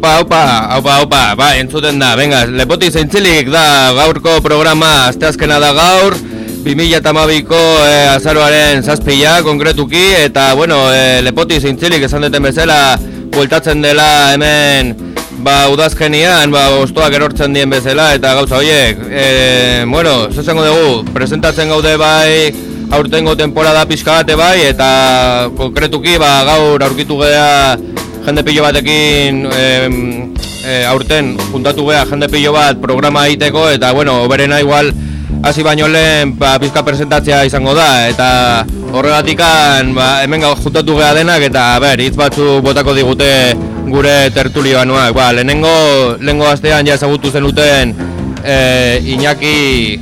Aupa, aupa, aupa, aupa, ba, entzuten da, venga, lepoti zeintzilik da gaurko programa asteazkena da gaur 2008ko e, azaroaren zazpila konkretuki eta, bueno, e, lepoti zeintzilik esan duten bezala bueltatzen dela hemen ba, udazkenian, ba, ostoak erortzen dien bezala eta gauza horiek e, bueno, zesango dugu, presentatzen gaude bai aurtengo temporada pixka bate bai eta konkretuki ba, gaur aurkitu gea jende pillo batekin e, aurten juntatu geha jende pillo bat programa egiteko eta bueno, oberena igual hasi baino lehen ba, pizka presentatzea izango da eta horregatikan ba, hemen juntatu geha denak eta ber, hitz batzu botako digute gure tertulioanuak ba, lehenengo, lehenengo astean ja ezagutu zenuten e, Iñaki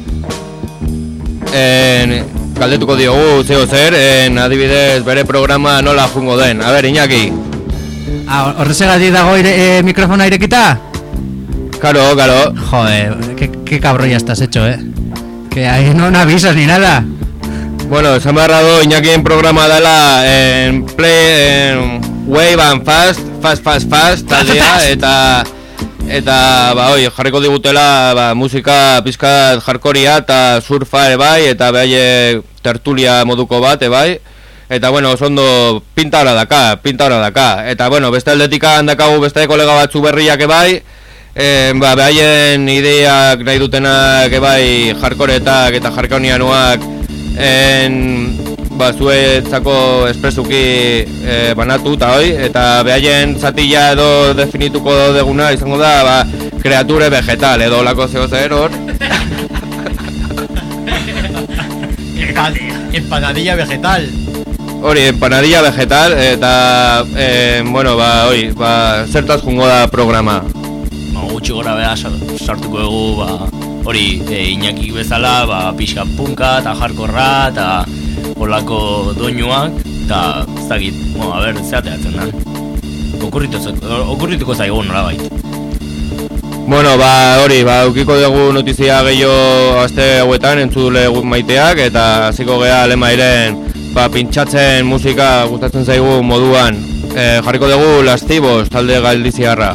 en, galdetuko diogu zeo zer en, adibidez bere programa nola jungo den. A ber, Iñaki Ah, horrezegatik dago ire, eh, mikrofona irekita? Claro, claro. Joder, qué, qué cabrón ya estás hecho, eh. Que ahí no, no avisas ni nada. Bueno, se me ha agarrado Iñaki en programa dela en play en wave and fast, fast, fast, fast, taldea, eta eta ba oi, jarriko digutela ba, musika pizkat jarkoria eta surfa bai eta behaie tertulia moduko bat bai. Eta bueno, oso ondo pinta hora daka, pinta hora daka. Eta bueno, beste aldetika handakagu beste kolega batzu berriak ebai, e, ba, behaien ideak nahi dutenak ebai jarkoretak eta jarkaunianuak en, ba, zuetzako espresuki e, banatu eta hoi, eta behaien zatila edo definituko deguna izango da, ba, kreature vegetal edo lako zeo zer hor. Empanadilla vegetal. Hori, empanadilla vegetal eta eh, bueno, ba, hori, ba, zertaz jungo da programa. Ba, gutxi gora beha sartuko dugu, ba, hori, e, Iñaki bezala, ba, pixkan punka eta jarkorra eta holako doinuak eta ez dakit, bueno, a ber, zeateatzen da. Okurrituko zaigu nola baita. Bueno, ba, hori, ba, ukiko dugu notizia gehiago azte hauetan entzudule maiteak eta hasiko gea lemairen ba, pintxatzen musika gustatzen zaigu moduan. E, jarriko dugu lastibos talde galdiziarra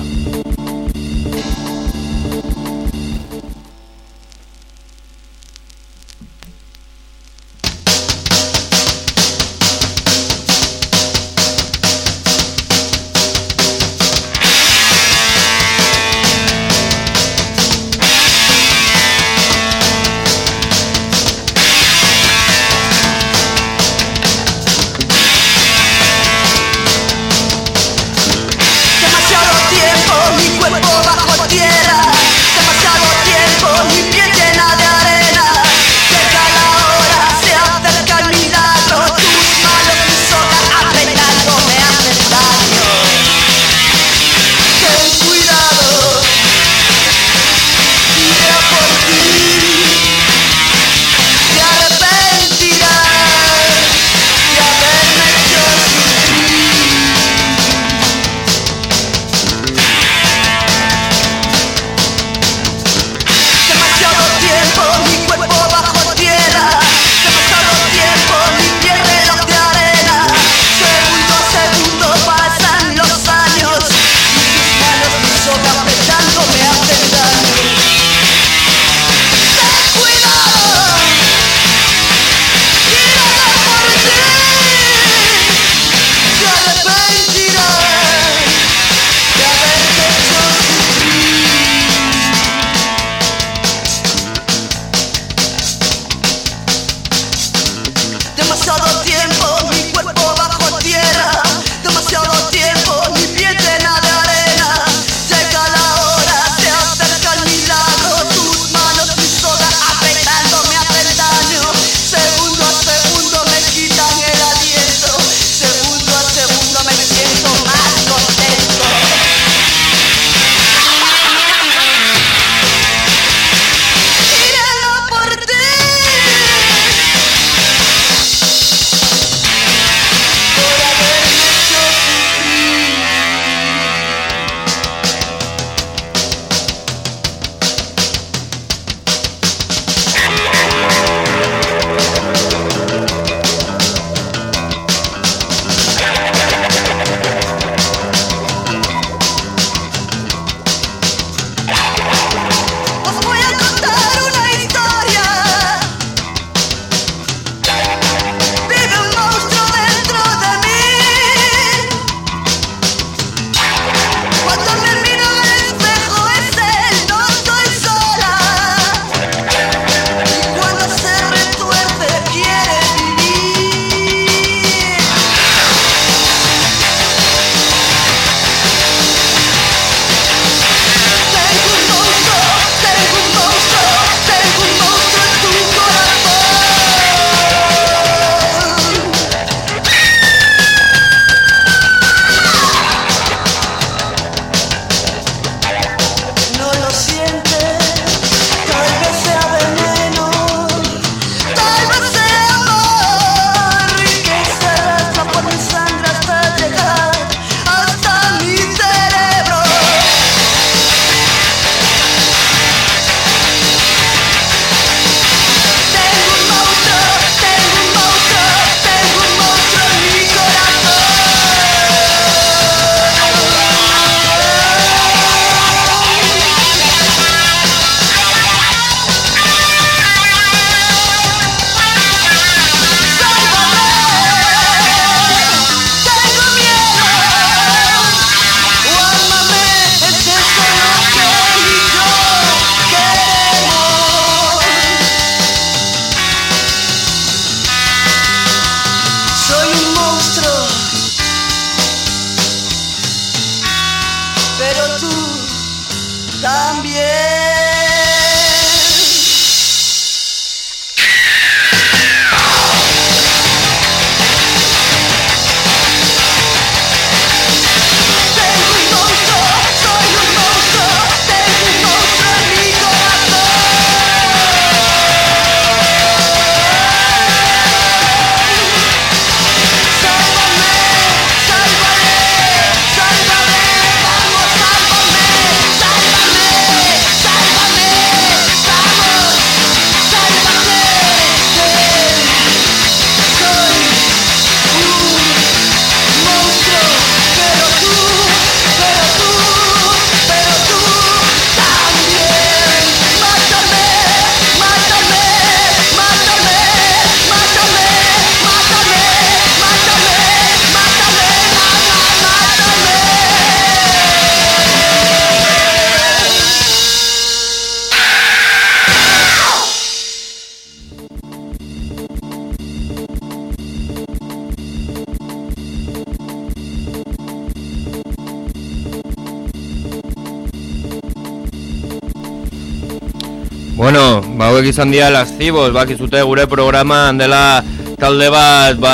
Bueno, ba, hauek izan dira lascibos, bakizute gure programan dela talde bat, ba,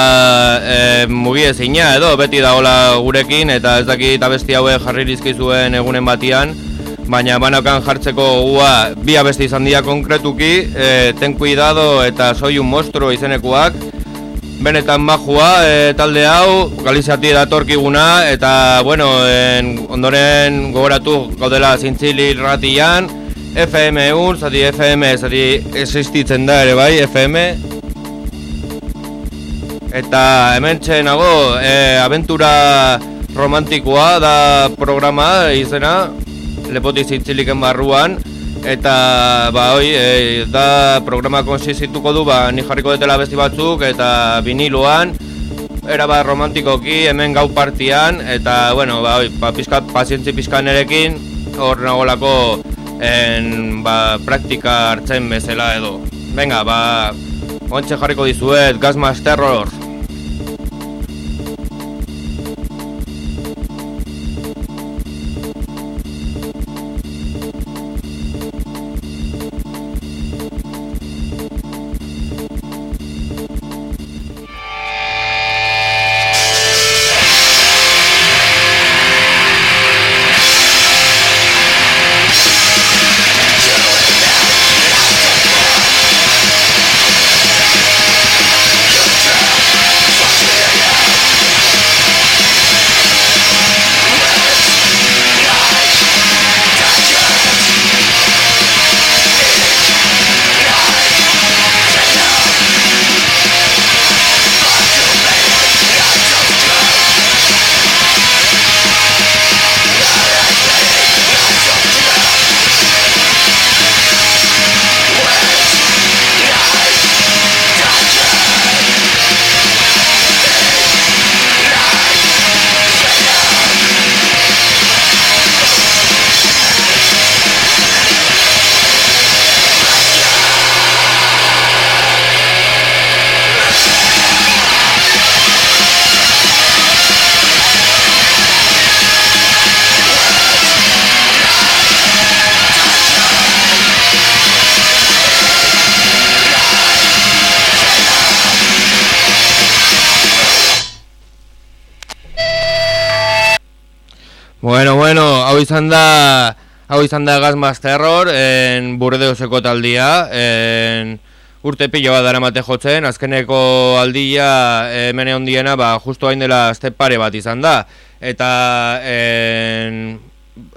e, mugi ezina edo, beti dagola gurekin, eta ez dakit abesti hauek jarri zuen egunen batian, baina banakan jartzeko gua bi abesti izan dira konkretuki, e, ten cuidado eta soy un monstruo izenekuak, benetan majua e, talde hau, galizati datorkiguna, eta, bueno, en, ondoren gogoratu gaudela zintzili ratian, FM1, zati FM, zati existitzen da ere bai, FM Eta hemen txenago, e, aventura romantikoa da programa izena Lepoti zintziliken barruan. Eta, ba, oi, e, da programa konsizituko du, ba, ni jarriko detela besti batzuk Eta viniloan, era ba, romantikoki, hemen gau partian Eta, bueno, ba, oi, pa, pizkat, pazientzi pizkan erekin Hor nagolako en, ba, praktika hartzen bezala edo. Venga, ba, ontxe jarriko dizuet, Gasmas Terror. Izan da hau izan da Gazmaz Terror en Burdeoseko taldia en urte pilo bat daramate jotzen azkeneko aldia hemen hondiena ba justo hain dela azte pare bat izan da. Eta en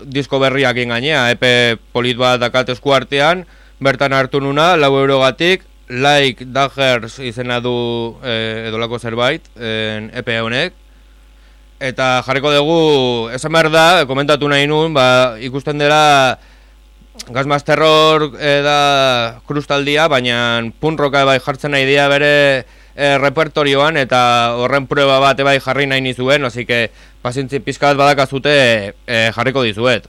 disko berriak gainea epe polit bat dakat eskuartean bertan hartu nuna lau eurogatik like daggers izena du e, edolako zerbait en epe honek eta jarriko dugu, esan behar da, komentatu nahi nun, ba, ikusten dela Gazmaz Terror e, da krustaldia, baina punroka bai jartzen nahi dia bere e, repertorioan, eta horren prueba bat bai jarri nahi nizuen, ozik que pasintzi pizkat badakazute e, jarriko dizuet.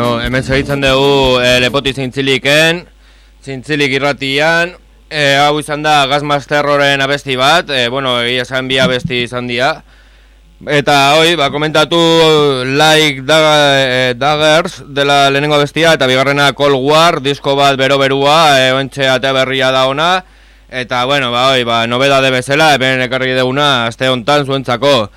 Bueno, hemen segitzen dugu e, lepoti zintziliken, zintzilik irratian, e, hau izan da Gazmasterroren abesti bat, e, bueno, egia esan bi abesti izan dira. Eta hoi, ba, komentatu Like Dag Daggers dela lehenengo abestia, eta bigarrena Cold War, disko bat bero-berua, e, oentxe berria da ona. Eta, bueno, ba, hoi, ba, nobeda de bezala, eben ekarri deuna, azte hontan zuentzako.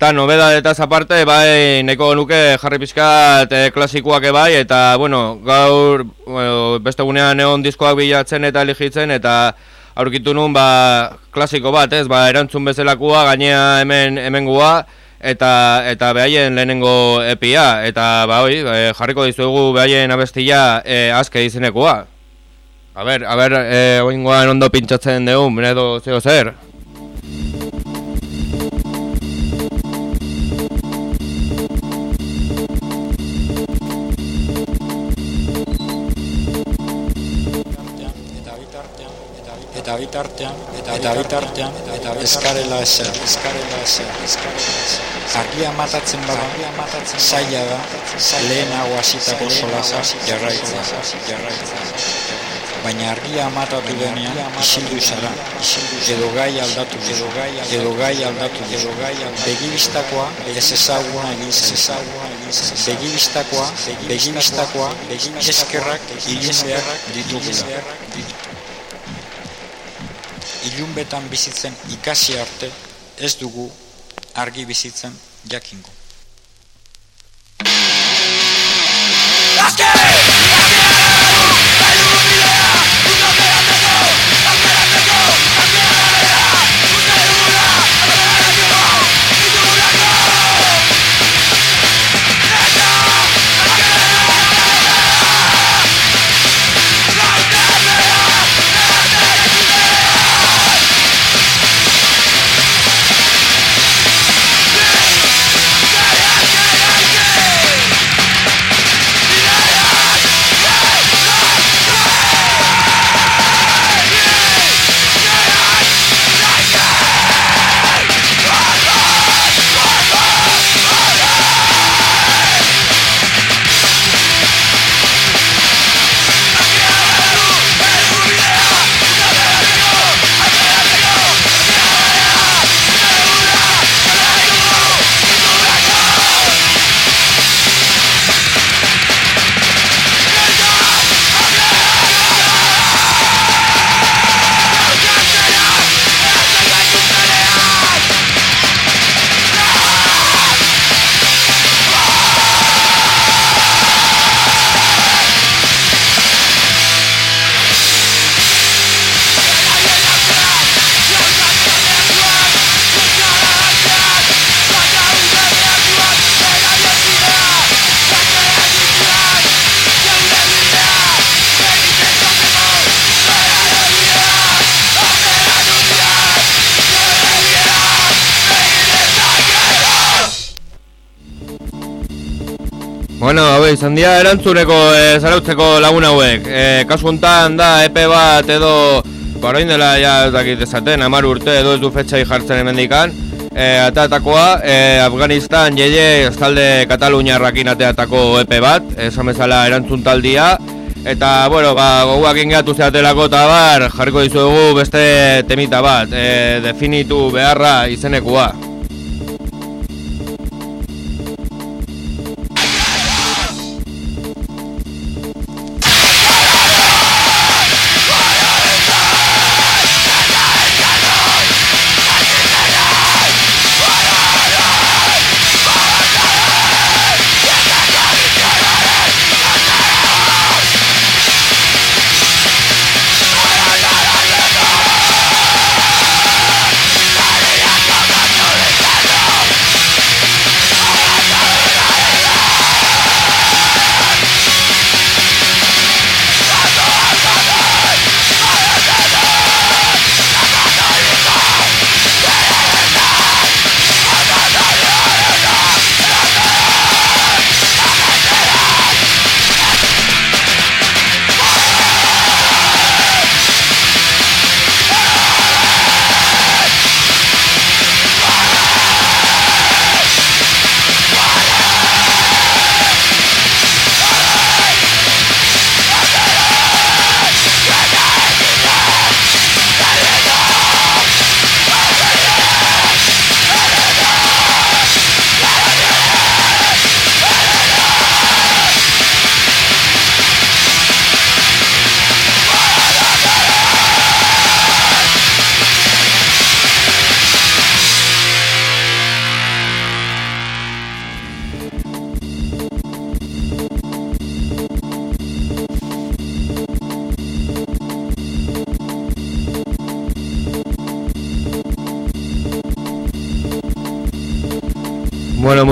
Eta nobeda eta aparte, bai, neko nuke jarri pixkat e, klasikoak bai, eta, bueno, gaur, bueno, beste gunean egon diskoak bilatzen eta eligitzen, eta aurkitu nun, ba, klasiko bat, ez, ba, erantzun bezalakoa, gainea hemen, hemen gua, eta, eta behaien lehenengo epia, eta, ba, hoi, e, jarriko dizuegu behaien abestia e, azke izenekoa. A ber, a ber, e, oingoan ondo pintxatzen dugu, edo zeo zer. Eta bitartean eta eta bitartean eta eskarela ezer. Eskarela ezer. Eskarela argia matatzen bada. Argia matatzen saia da. Lehenago hasitako solasa jarraitzen jarraitzen baina argia matatu denean isildu zara. edo gai aldatu edo gai edo gai aldatu edo gai begibistakoa ez ezaguna egin egin begibistakoa begibistakoa eskerrak ilun behar ditugula ilunbetan bizitzen ikasi arte ez dugu argi bizitzen jakingo. Izan dira erantzuneko e, zarautzeko lagun hauek. E, kasu hontan da epe bat edo Barain dela ja ez dakit esaten, amar urte edo ez du fetxai jartzen emendikan e, Ateatakoa, e, Afganistan jeie estalde Kataluniarrakin ateatako epe bat. Esan bezala erantzun taldia. Eta, bueno, ba, goguak ingeatu zeatelako eta bar, jarriko dizuegu beste temita bat. E, Definitu beharra izenekua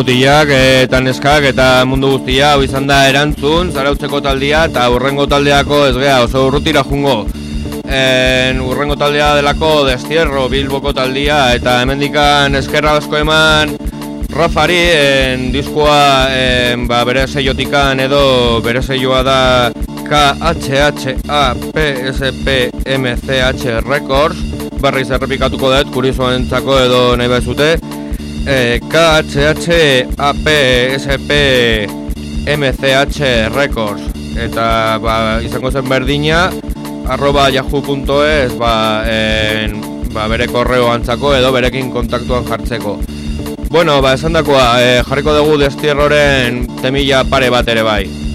mutilak eta neskak eta mundu guztia hau izan da erantzun, zarautzeko taldia eta urrengo taldeako ez gea oso urrutira jungo. En, urrengo taldea delako destierro bilboko taldia eta hemendikan eskerra asko eman Rafari en, diskoa en, ba, bere seiotikan edo bere seioa da KHHAPSPMCH Records berriz errepikatuko dut kurizoan entzako edo nahi bezute eh, KHHAPSPMCH Records. Eta ba, izango zen berdina arroba yahoo.es ba, en, ba, bere korreo antzako edo berekin kontaktuan jartzeko. Bueno, ba, esan dakoa, eh, jarriko dugu destierroren temilla pare bat ere bai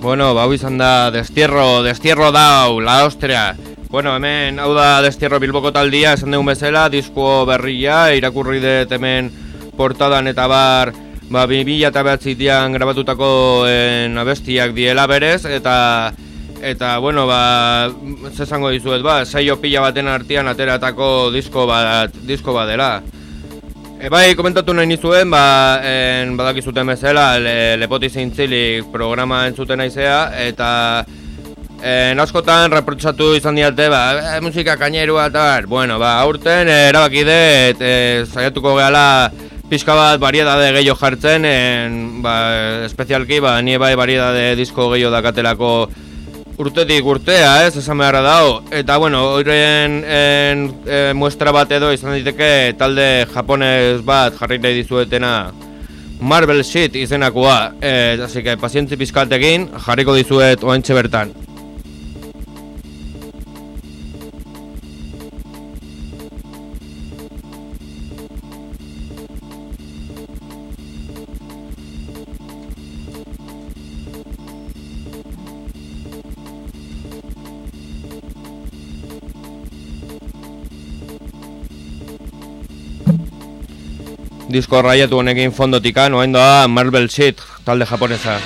Bueno, ba, hau izan da destierro, destierro dau, la Austria. Bueno, hemen, hau da destierro bilboko taldia, esan dugun bezala, disko berria, irakurri dut hemen portadan eta bar, ba, 2000 eta behatzitian grabatutako en, abestiak diela berez, eta, eta, bueno, ba, zesango dizuet, ba, saio pila baten artean ateratako disko bat, disko bat dela. E, bai, komentatu nahi nizuen, ba, en, badakizuten bezala, le, lepoti zeintzilik programa entzuten naizea, eta en, askotan reprotxatu izan diate, ba, e, musika kainerua eta bueno, ba, aurten e, erabaki dut, e, zaiatuko gehala pixka bat variedade gehiago jartzen, en, ba, espezialki, ba, nie bai variedade disko gehiago dakatelako urtetik urtea, ez, esan beharra dago. Eta, bueno, horren en, en, muestra bat edo izan diteke talde japonez bat jarri nahi dizuetena Marvel Shit izenakoa. E, así que, pazientzi pizkaltekin jarriko dizuet oentxe bertan. Disko raiatu honekin fondotikan, oain doa Marvel Shit talde japonesa.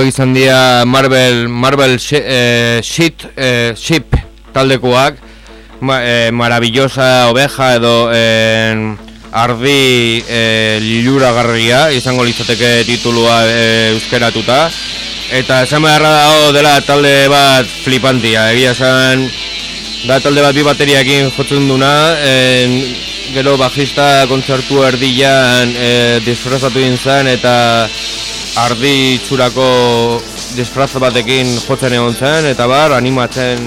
Bueno, hau izan dira Marvel, Marvel eh, Shit, eh, Ship taldekoak. Ma, eh, Maravillosa oveja edo eh, Ardi eh, lilura garria Izango lizateke titulua eh, euskeratuta. Eta esan beharra dago dela talde bat flipantia. Egia esan da talde bat bi bateriakin jotzen duna eh, gero bajista kontzertu erdian e, disfrazatu zen eta ardi txurako disfraz batekin jotzen egon zen eta bar, animatzen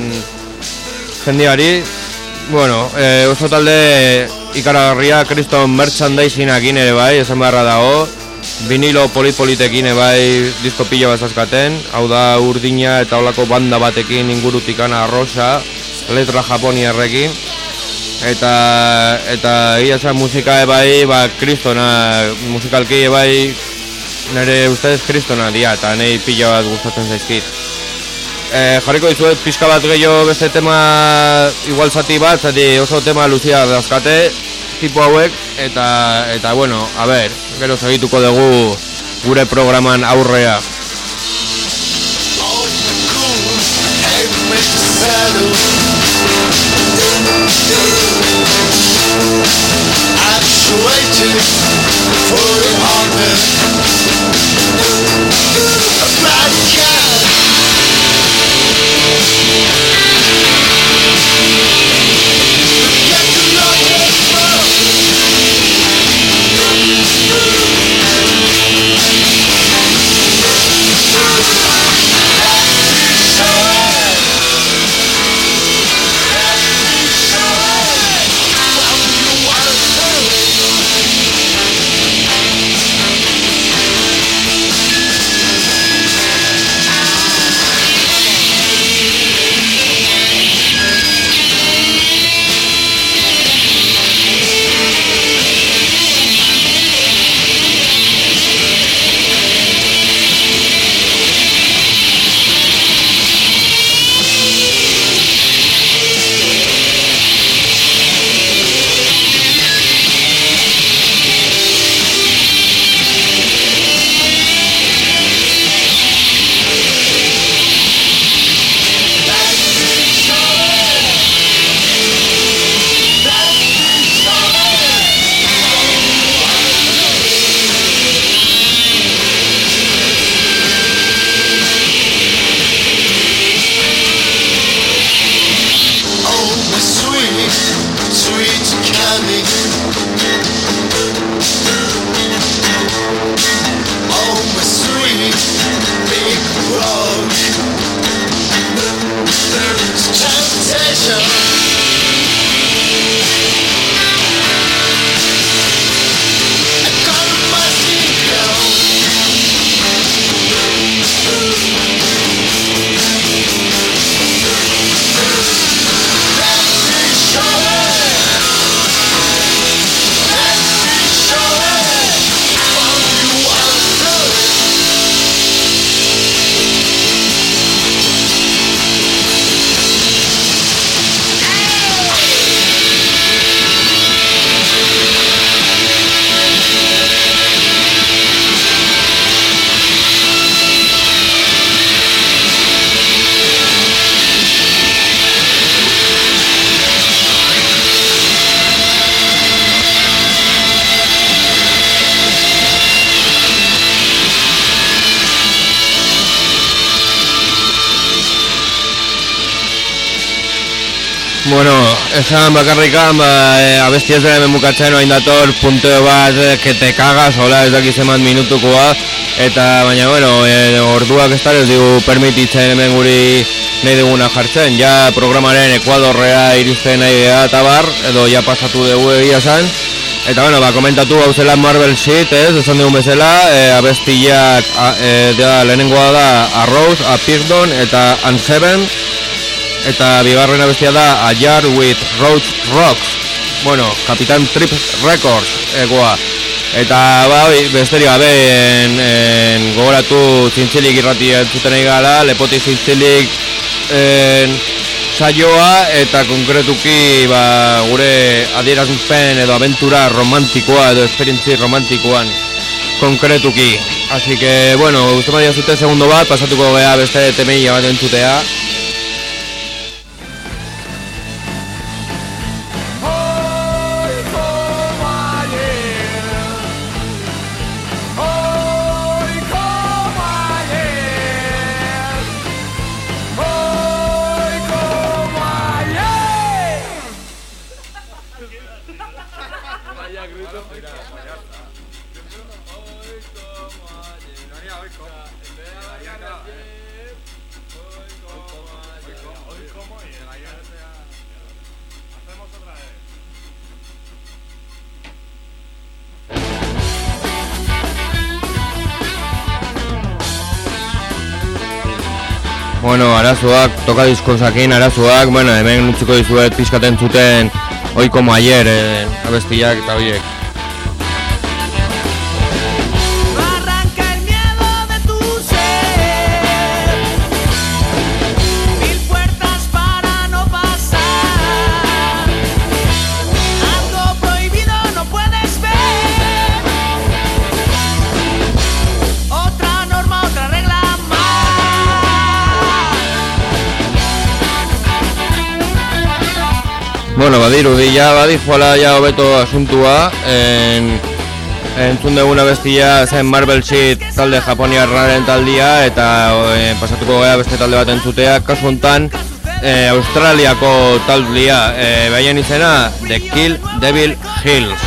jendiari bueno, e, oso talde ikaragarria kriston merchandisingak ere bai, esan beharra dago. Vinilo polit-politekin bai disko pila bazazkaten hau da urdina eta olako banda batekin ingurutikana rosa letra japoniarrekin. Eta eta ia zen musika ebai ba kristona musikalki ebai nire ustez kristona dia eta nahi pila bat gustatzen zaizkit. E, jarriko dizuet pixka bat gehiago beste tema igual zati bat zati oso tema luzia dazkate tipo hauek eta eta bueno a ber gero segituko dugu gure programan aurrea. Actuated Right. Bueno, esan bakarrikan, ba, e, abesti ez dara memukatzen oain dator punteo bat e, que te cagas, hola, ez dakiz eman minutukoa eta baina, bueno, e, orduak ez ez digu permititzen hemen guri nahi duguna jartzen. Ja programaren ekuadorrea iristen nahi eta bar, edo ja pasatu dugu egia zan eta, bueno, ba, komentatu hau zela Marvel Sheet, ez, esan dugun bezala e, abestiak e, da, lehenengoa da Arrows, A Pigdon eta Unseven eta bigarren abestia da A Jar with Roach Rocks. Bueno, Kapitan Trip Records egoa. Eta ba, besteri gabe en, en, gogoratu zintzilik irrati entzuten egala lepoti zintzilik en, saioa eta konkretuki ba, gure adierazpen edo aventura romantikoa edo esperientzi romantikoan konkretuki. Así que, bueno, usted me zute segundo bat, pasatuko gea beste temeia bat entzutea. arazoak, tokadiskozakin arazoak, bueno, hemen utziko dizuet pizkaten zuten oiko maier e, abestiak eta horiek. Bueno, badirudi, ja badijuala ja hobeto asuntua, en, entzun deguna bestia zen Marvel Sheet talde japoniarraren taldia, eta e, pasatuko gara beste talde bat entzutea, kasu hontan e, eh, Australiako taldea, e, behaien izena The Kill Devil Hills.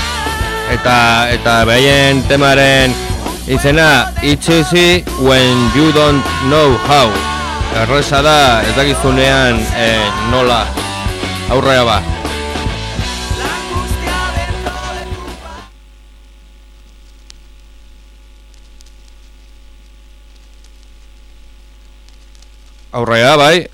Eta, eta behaien temaren izena It's easy when you don't know how. Erresa da ez dakizunean e, nola aurrera ba. Orrea bai.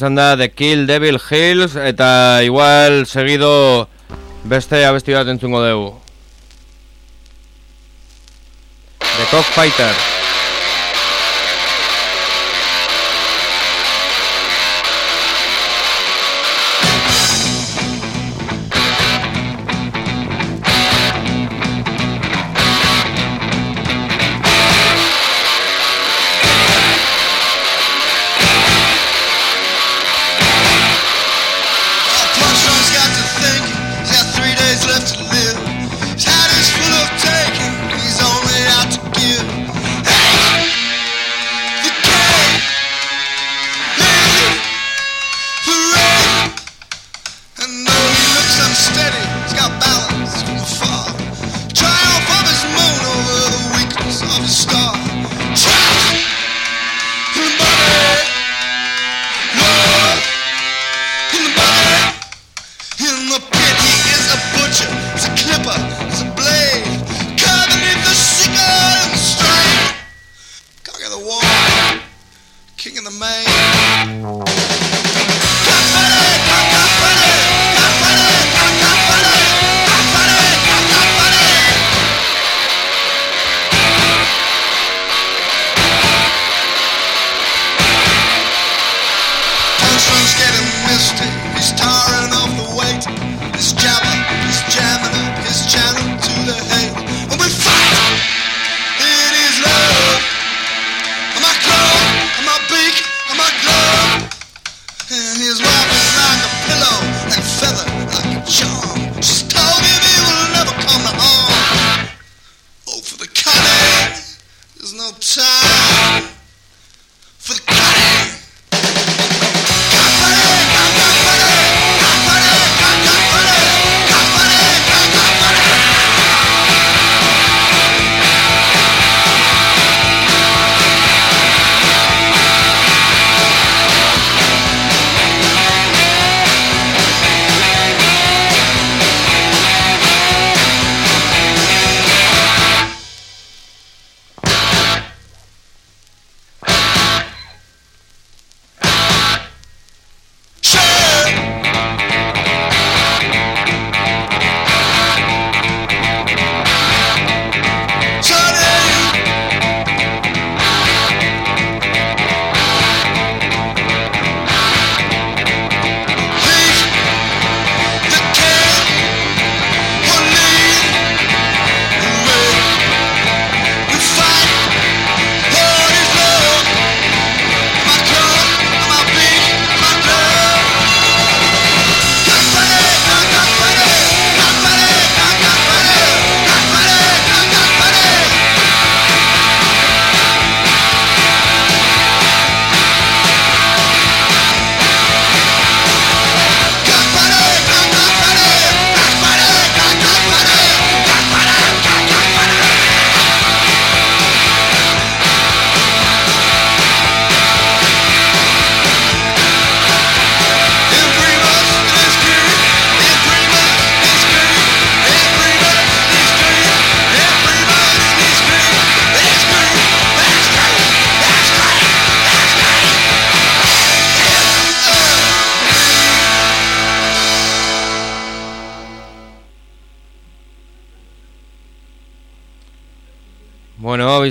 izan da The Kill Devil Hills eta igual segido beste abesti bat entzungo dugu. The Cock Fighters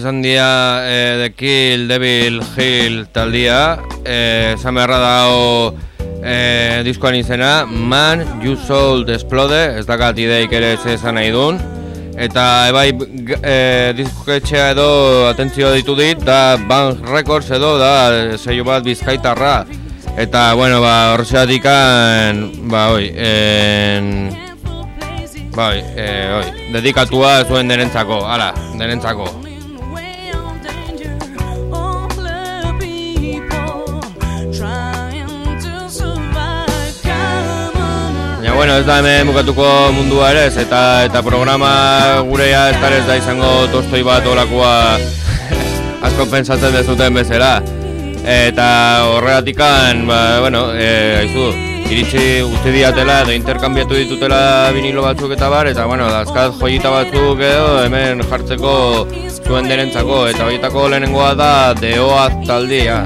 izan dira eh, The Kill Devil Hill taldia eh, Esan beharra dago eh, diskoan izena Man, You Soul Explode Ez dakat ideik ere ez esan nahi duen. Eta ebai e, disketxea edo atentzio ditu dit Da Bang Records edo da seio bat bizkaitarra. Eta bueno, ba, horrexeatik ba, oi, en, bai, e, oi, dedikatua zuen denentzako, ala, denentzako Baina, bueno, ez da hemen bukatuko mundua ere eta, eta programa gurea ez ez da izango tostoi bat olakoa asko pensatzen dezuten bezala. Eta horregatikan, ba, bueno, e, haizu, iritsi guzti diatela edo interkambiatu ditutela vinilo batzuk eta bar, eta bueno, dazkat joyita batzuk edo hemen jartzeko zuen derentzako, eta horietako lehenengoa da Deoaz taldia.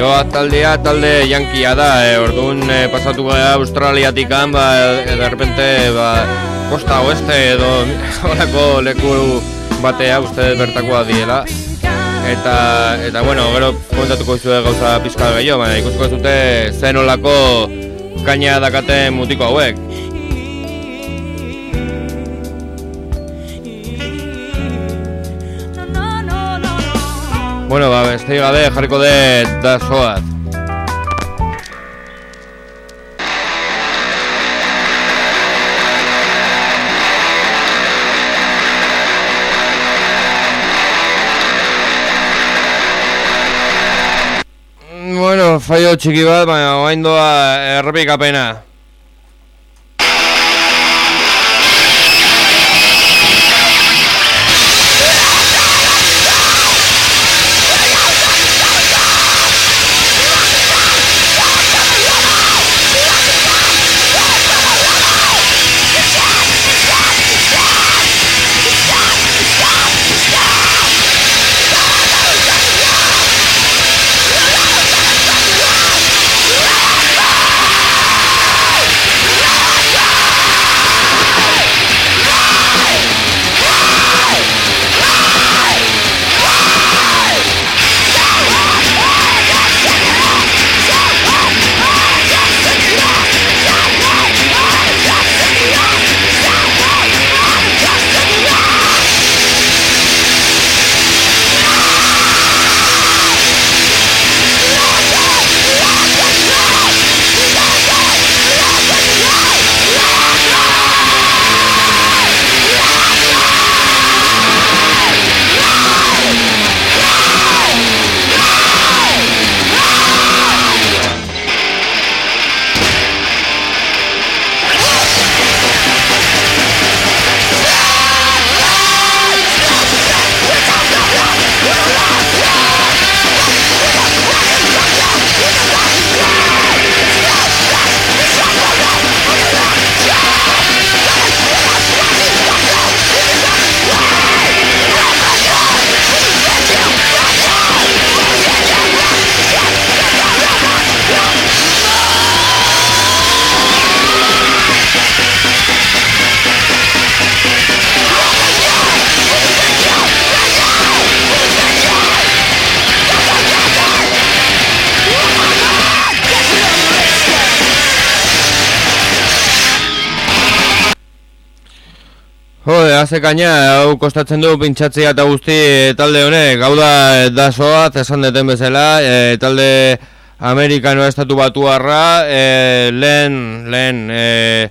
Deoaz taldea talde jankia da, e, orduan e, pasatu gara Australiatikan, ba, e, de repente, ba, Costa Oeste edo horako leku batea uste bertakoa diela. Eta, eta bueno, gero komentatuko izue gauza pizka gehiago, baina ikusiko ez dute zen olako kaina dakaten mutiko hauek. Bueno, ba, beste gabe jarriko de da soaz. Bueno, fallo txiki bat, baina oain doa errepikapena. Jo, haze kaina, hau kostatzen du pintxatzea eta guzti e, talde honek, hau da e, dasoaz, esan deten bezala, e, talde amerikanoa estatu batuarra, e, lehen, lehen, e,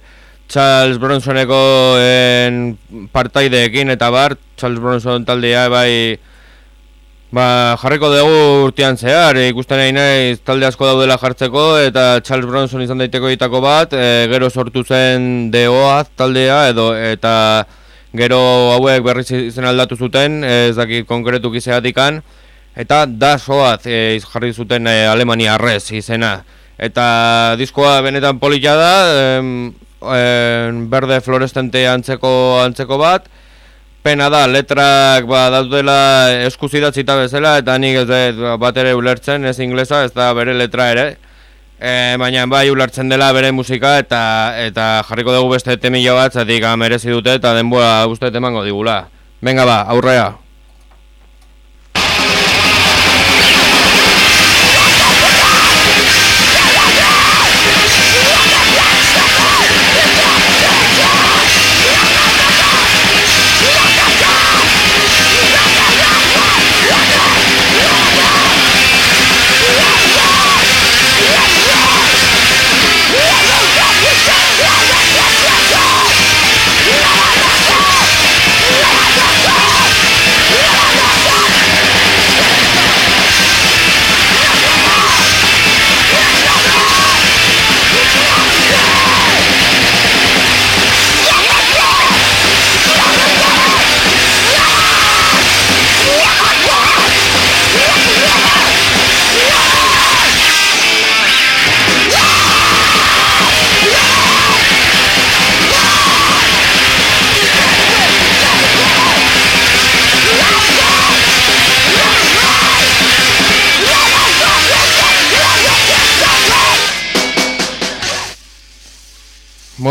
Charles Bronsoneko en, partaideekin eta bar, Charles Bronson taldea bai, ba, jarriko dugu urtean zehar, ikusten nahi naiz talde asko daudela jartzeko, eta Charles Bronson izan daiteko ditako bat, e, gero sortu zen DOaz taldea, edo, eta gero hauek berriz izen aldatu zuten, ez dakit konkretu gizeatikan, eta da soaz e, jarri zuten e, Alemania arrez izena. Eta diskoa benetan polita da, em, em, berde fluorestente antzeko antzeko bat, pena da, letrak ba, daudela eskuzidatzita bezala, eta nik ez bat ere ulertzen, ez inglesa, ez da bere letra ere, e, baina bai ulertzen dela bere musika, eta eta jarriko dugu beste temila bat, zatik merezi dute, eta denboa uste emango digula. Venga ba, aurrea.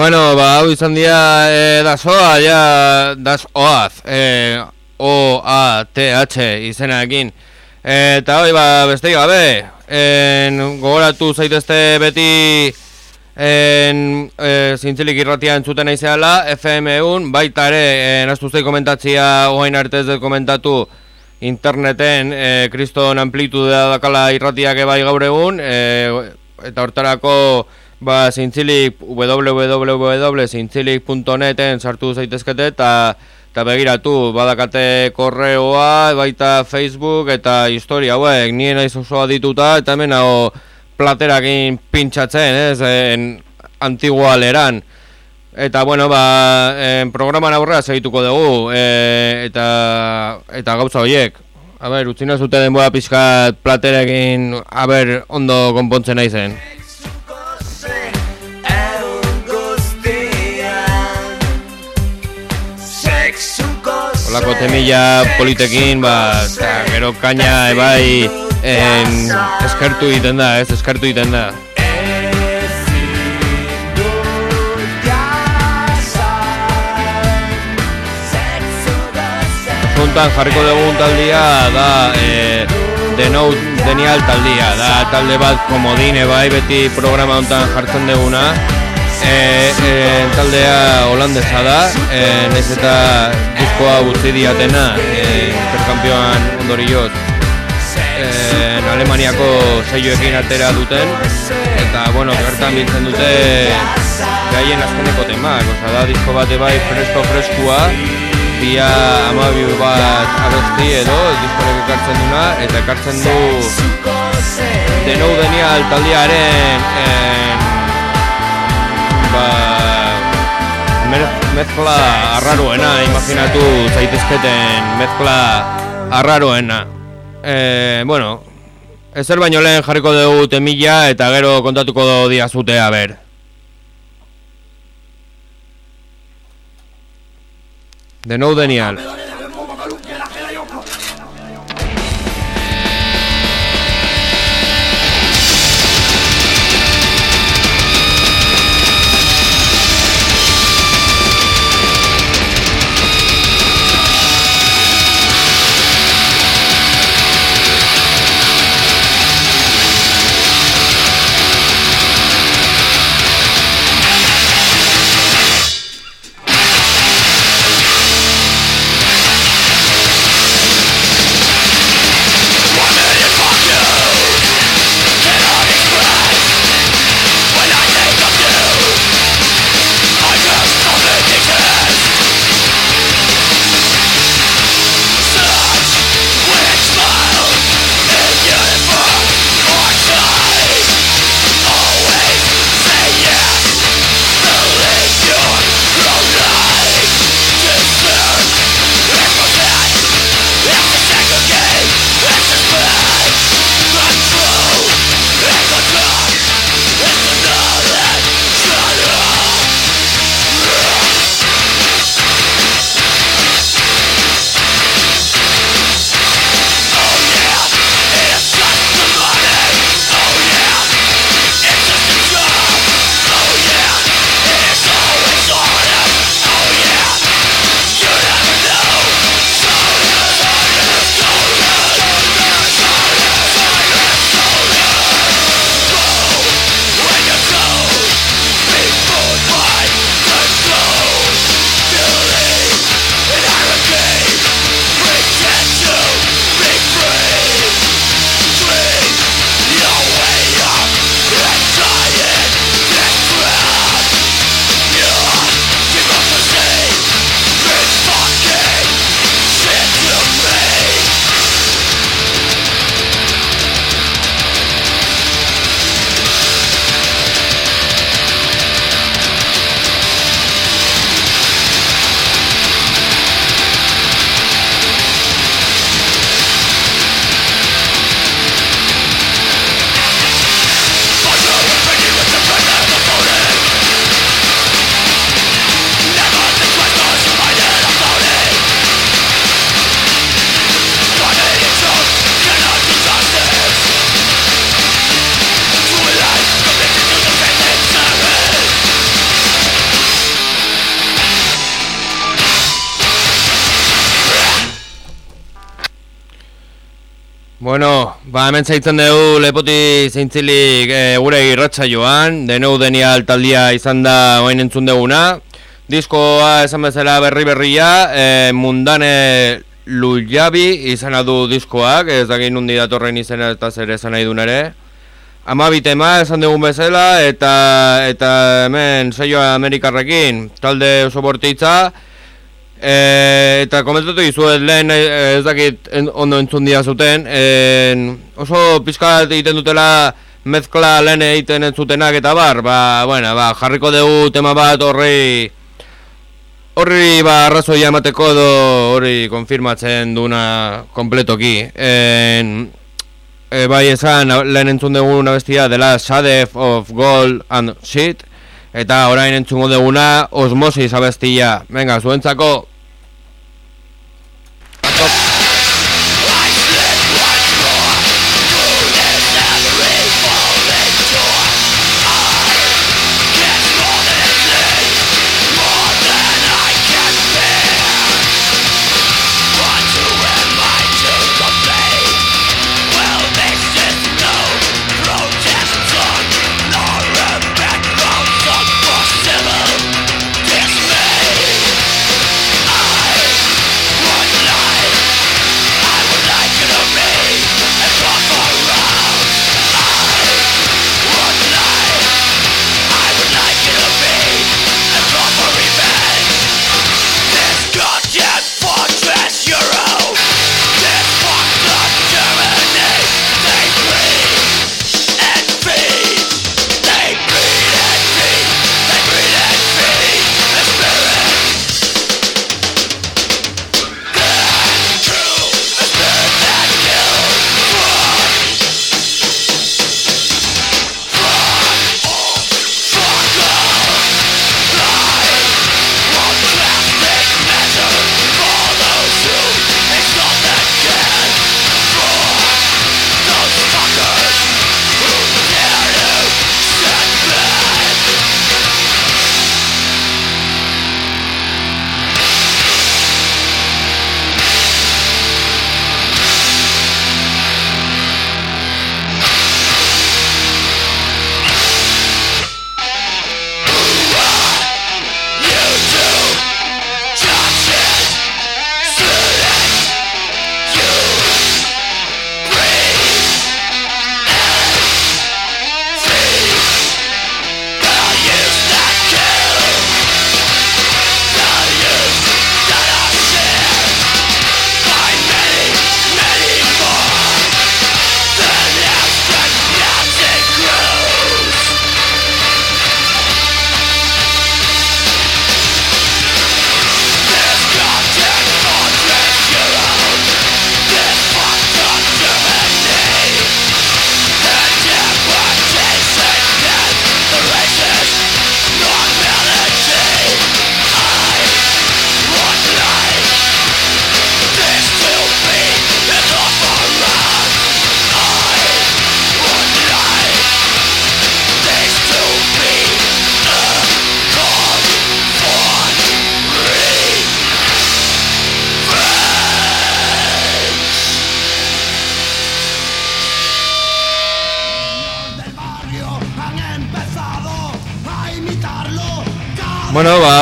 Bueno, ba, hau izan dira e, dasoa, ja, das oaz, e, O-A-T-H izenarekin. E, eta hoi, ba, beste gabe, en, gogoratu zaitezte beti en, e, zintzilik irratia entzuten aizeala, FM1, baita ere, naztu zei komentatzia, oain arte ez dut komentatu, interneten, e, kriston amplitudea dakala irratiak ebai gaur egun, e, eta hortarako, Ba, zintzilik www.zintzilik.neten sartu zaitezkete eta eta begiratu, badakate korreoa, baita Facebook eta historia hauek, nien naiz osoa dituta eta hemen hau platerakin pintxatzen, ez, en, antigua leran. Eta bueno, ba, en programan aurrera segituko dugu e, eta, eta gauza horiek. A ber, utzina zute denboa pixkat platerekin, a ber, ondo konpontzen naizen. Olako temilla politekin, ba, eta gero kaina ebai en, eskertu egiten da, ez eskertu egiten da. Juntan jarriko dugun taldia da e, denou denial taldia, da talde bat komodine bai beti programa hontan jartzen duguna e, e, taldea holandesa da, e, naiz eta diskoa guzti diatena e, interkampioan ondorioz e, Alemaniako seioekin atera duten eta bueno, gertan biltzen dute gaien azkeneko temak, oza da disko bate bai fresko freskua bia amabi bat abesti edo diskonek ekartzen duna eta ekartzen du denou denia taldearen en, ba, mezcla arraroena, imaginatu zaitezketen mezcla arraroena. E, bueno, ezer baino lehen jarriko dugu temilla eta gero kontatuko do diazute, a ber. De nou Denial. Hemen zaitzen dugu lepoti zeintzilik e, gure irratxa joan, deneu denia altaldia izan da oain entzun duguna. Diskoa esan bezala berri berria, e, mundane lujabi izan du diskoak, ez dakit nundi datorren izena eta zer esan nahi ere. Ama bitema esan dugun bezala eta eta hemen seioa Amerikarrekin talde oso bortitza e, eta komentatu izuet lehen e, ez dakit en, ondo entzun dia zuten en, oso pizkat egiten dutela mezkla lehen egiten ez zutenak eta bar ba, bueno, ba, jarriko dugu tema bat horri horri ba, arrazoia emateko edo horri konfirmatzen duna kompletoki en, e, bai esan lehen entzun dugun abestia dela Shadef of Gold and Shit eta orain entzungo duguna Osmosis abestia. Venga, zuentzako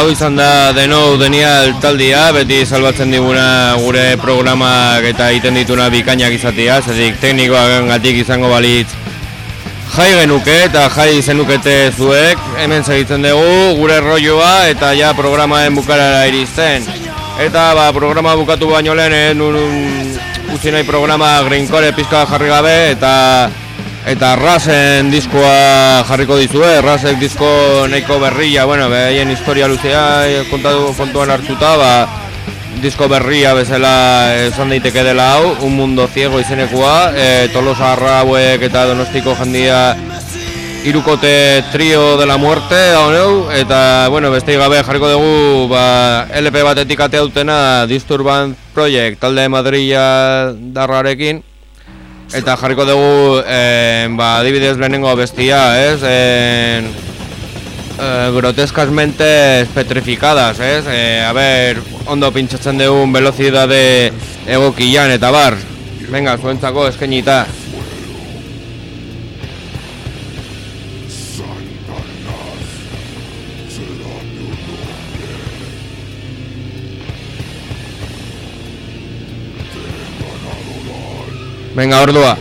hau izan da denou denia taldia, beti salbatzen diguna gure programak eta egiten dituna bikainak izatea, zedik teknikoak izango balitz jai genuke eta jai zenukete zuek, hemen segitzen dugu gure rolloa eta ja programaen bukarara iristen. Eta ba, programa bukatu baino lehen, eh, nun, utzi nahi programa Greencore pizka jarri gabe eta eta Rasen diskoa jarriko dizue, Rasek disko nahiko berria, bueno, behaien historia luzea eh, kontatu kontuan hartuta, ba, disko berria bezala esan daiteke dela hau, Un Mundo Ciego izenekoa, e, Tolosa hauek eta Donostiko jandia irukote trio de la muerte honeu, eta bueno, beste gabe jarriko dugu ba, LP batetik atea dutena Disturbance Project talde Madrilla darrarekin eta jarriko dugu eh, ba, adibidez lehenengo bestia, ez? Eh, grotescasmente petrificadas, ez? Eh, a ver, ondo pintxatzen dugun velocidade egokian eta bar Venga, zuentzako eskainita. Venga, ordua.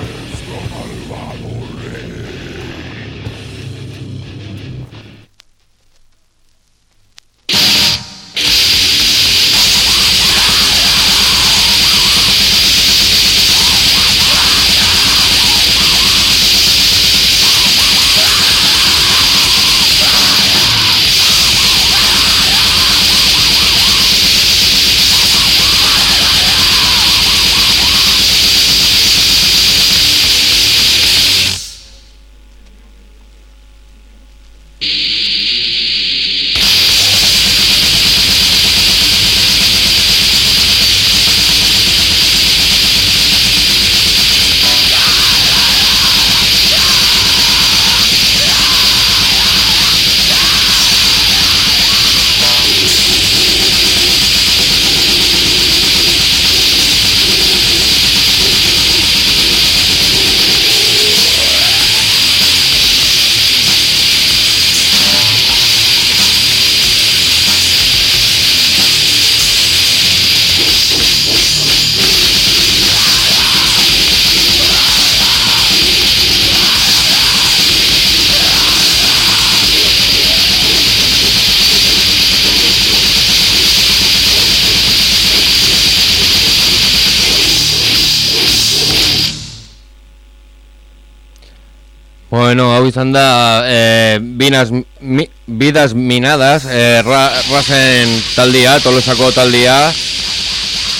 Mi, bidas minadas e, ra, razen taldia, tolosako taldia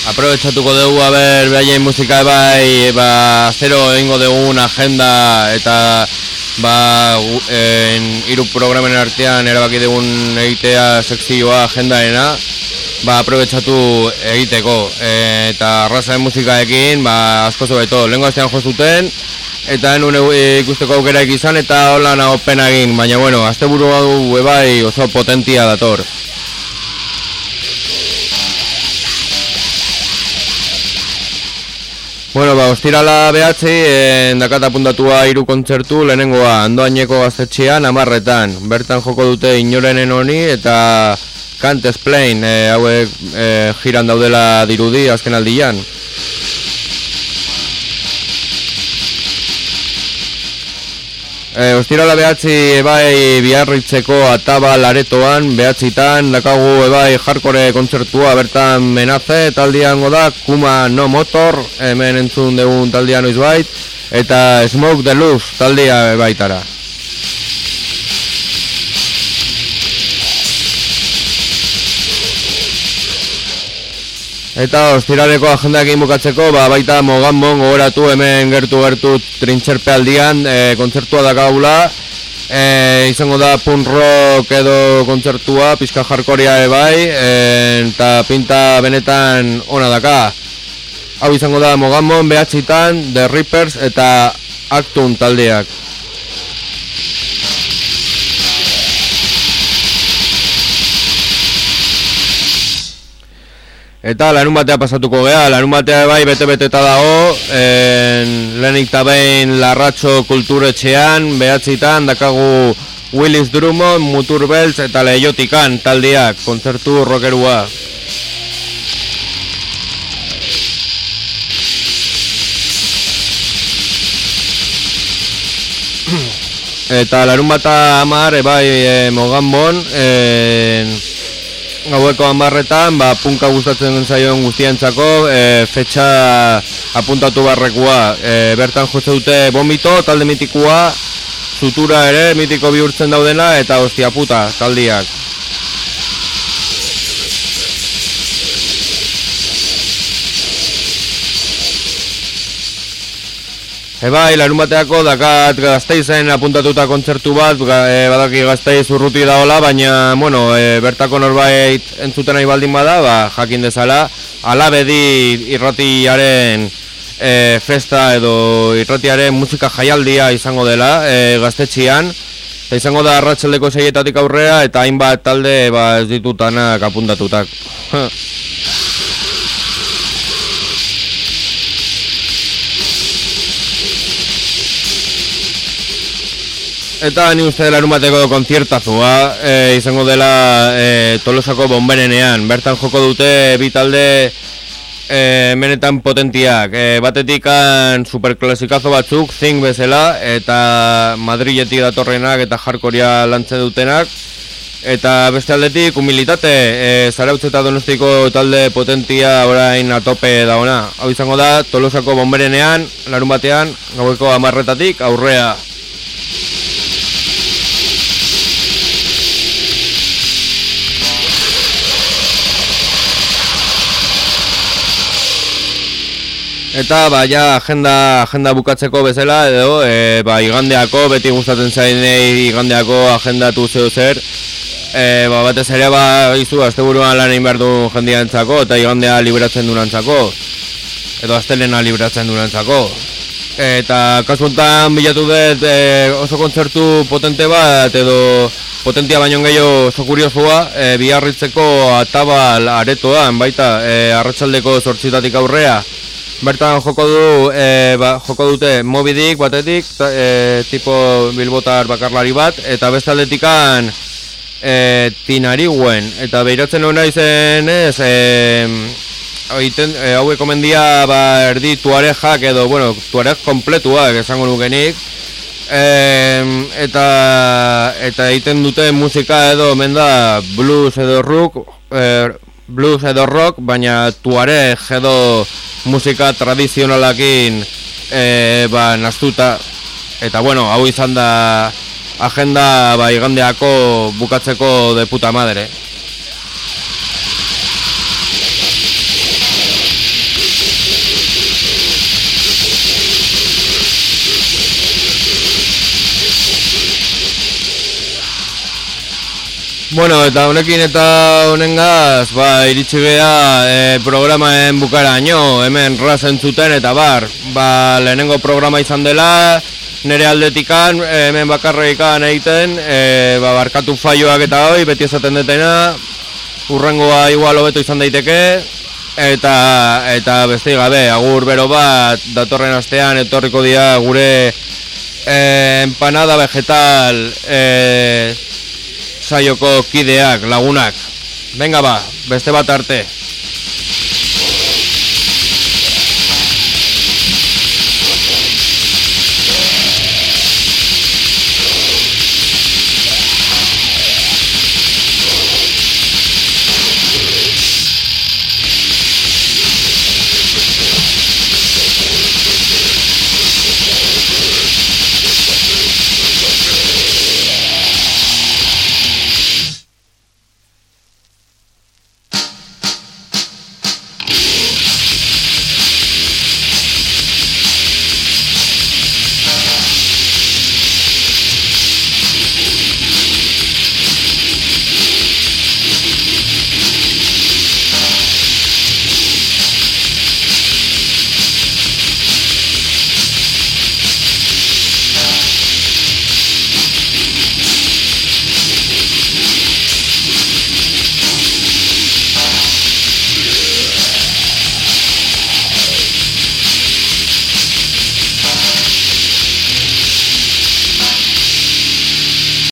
Aprobetxatuko dugu haber behaien musika bai ba, zero egingo dugun agenda eta ba, en, hiru programen artean erabaki dugun egitea sekzioa agendaena ba, aprobetxatu egiteko. E, eta razen musikaekin ba, asko zobeto, lehenko astean jo zuten eta enun e, ikusteko aukera izan eta hola nago pena egin, baina bueno, azte buru hau bai oso potentia dator. Bueno, ba, ostirala behatzi, eh, dakat apuntatua hiru kontzertu, lehenengoa andoaineko gaztetxean, amarretan. Bertan joko dute inorenen honi eta Can't Explain, eh, hauek eh, jiran daudela dirudi azken aldian. E, ostirala behatzi ebai biarritzeko ataba laretoan, behatzitan, dakagu ebai jarkore kontzertua bertan menaze, taldian da, Kuma No Motor, hemen entzun dugun taldia noiz bait, eta Smoke the Luz taldia ebaitara. Eta ostiraleko agendakin bukatzeko, ba, baita Moganbon gogoratu hemen gertu-gertu trintxerpe aldian, e, kontzertua dakagula, e, izango da punk rock edo kontzertua, pizka jarkoria ebai, e, eta pinta benetan ona daka. Hau izango da Moganbon, behatzitan, The Rippers eta Actun taldeak. Eta larun batea pasatuko gea, larun batea bai bete-beteta dago, en, lehenik eta behin larratxo kulturetxean, behatzitan, dakagu Willis Drummond, Mutur Beltz eta Leiotikan taldiak, kontzertu rockerua. Eta larun bata amar, ebai e, Moganbon, e, gaueko amarretan, ba, punka gustatzen zaion guztientzako, e, fetxa apuntatu barrekua. E, bertan jose dute bomito, talde mitikua, zutura ere, mitiko bihurtzen daudena, eta ostia puta, taldiak. Ebai, larun bateako dakat gazteizen apuntatuta kontzertu bat, e, badaki gazteiz urruti daola, baina, bueno, e, bertako norbait entzuten nahi baldin bada, ba, jakin dezala, alabedi irratiaren e, festa edo irratiaren musika jaialdia izango dela e, gaztetxian, eta izango da arratsaldeko seietatik aurrera, eta hainbat talde ba, ez ditutanak apuntatutak. Eta ni uste larun bateko konziertazua e, izango dela e, Tolosako bomberenean. Bertan joko dute bi talde e, menetan potentiak. E, batetikan superklasikazo batzuk, zing bezala, eta Madriletik datorrenak eta jarkoria lantzen dutenak. Eta beste aldetik, humilitate, e, zarautz eta donostiko talde potentia orain atope da ona. Hau izango da, Tolosako bomberenean, larun batean, gaueko amarretatik, aurrea. Eta ba, ja, agenda, agenda bukatzeko bezala edo e, ba, igandeako, beti gustatzen zainei igandeako agendatu zeo zer. E, ba, batez ere ba, izu, asteburuan lan egin behar du jendiantzako eta igandea liberatzen durantzako. Edo astelena liberatzen durantzako. Eta kasu bilatu dut e, oso kontzertu potente bat edo potentia baino gehiago oso kuriosua e, biarritzeko atabal aretoan baita e, arratsaldeko zortzitatik aurrea Bertan joko du, e, ba, joko dute Mobidik batetik, ta, e, tipo Bilbotar bakarlari bat, eta beste aldetikan e, Tinariguen, eta behiratzen hona izen ez, e, oiten, e, hauek omendia ba, erdi tuarejak edo, bueno, tuarej kompletuak esango nukenik, e, eta eta egiten dute musika edo omen da blues edo rock, e, blues edo rock, baina tuarej edo musika tradizionalakin e, ba, nastuta. Eta bueno, hau izan da agenda ba, igandeako bukatzeko de puta Bueno, eta honekin eta honengaz, ba, iritsi geha e, programaen bukaraino, hemen razen zuten eta bar, ba, lehenengo programa izan dela, nire aldetikan, e, hemen bakarreikan egiten, e, ba, barkatu faioak eta hoi, beti esaten detena, urrengoa igual hobeto izan daiteke, eta eta beste gabe, agur bero bat, datorren astean, etorriko dira gure e, empanada vegetal, e, saioko kideak, lagunak. Venga ba, beste bat arte.